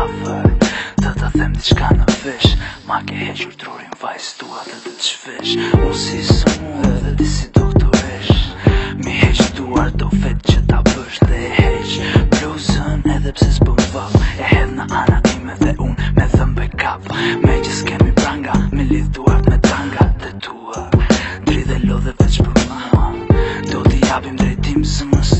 afër Të të them t'i qka në vesh Ma ke hequr trurin vajs Tu atë të të qvesh Unë si së mund dhe ti si doktoresh Mi heq duar do vet që ta bësh Dhe e heq bluzën edhe pse s'pëm vab E hedh në anatime dhe unë me thëm backup Me që s'kemi pranga me lidh duart me tanga Dhe tua Dri dhe lo dhe veç për ma Do t'i japim drejtim së mësë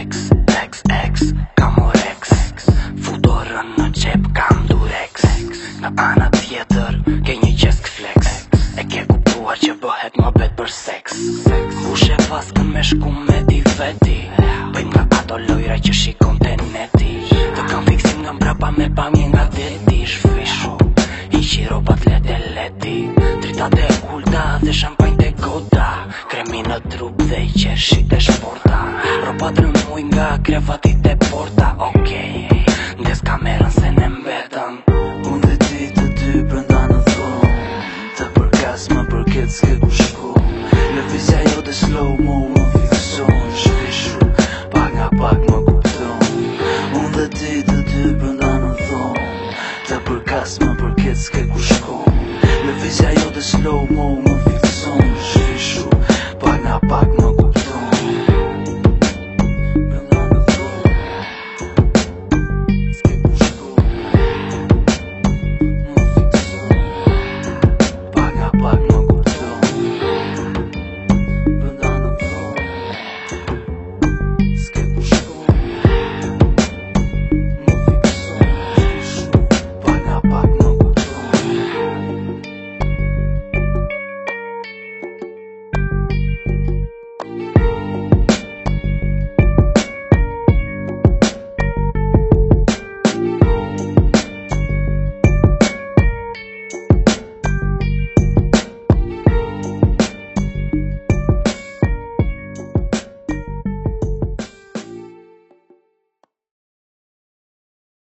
X, X, X, kam o Rex Futorën në qep kam durex Në pana tjetër ke një qesk flex E ke kuptuar që bëhet më bet për sex shepas paskën me shku me ti veti Bëjmë nga ato lojra që shikon të neti Të kam fiksim nga mbrapa me pamje nga deti Shfishu, i qi robat lete leti Trita dhe kulta dhe shampajnë dhe goda Kremi në trup dhe i qeshit e shpiti ka krevatit e porta Ok, ndes kamerën se ne mbetëm Unë dhe ti të dy përnda në thonë Të përkas më përket s'ke ku shku Në vizja jo dhe slow mo më fikëson Shku shku, pak nga pak më kupton Unë dhe ti të dy përnda në thonë Të përkas më përket s'ke ku shku Në vizja jo dhe slow mo më fikëson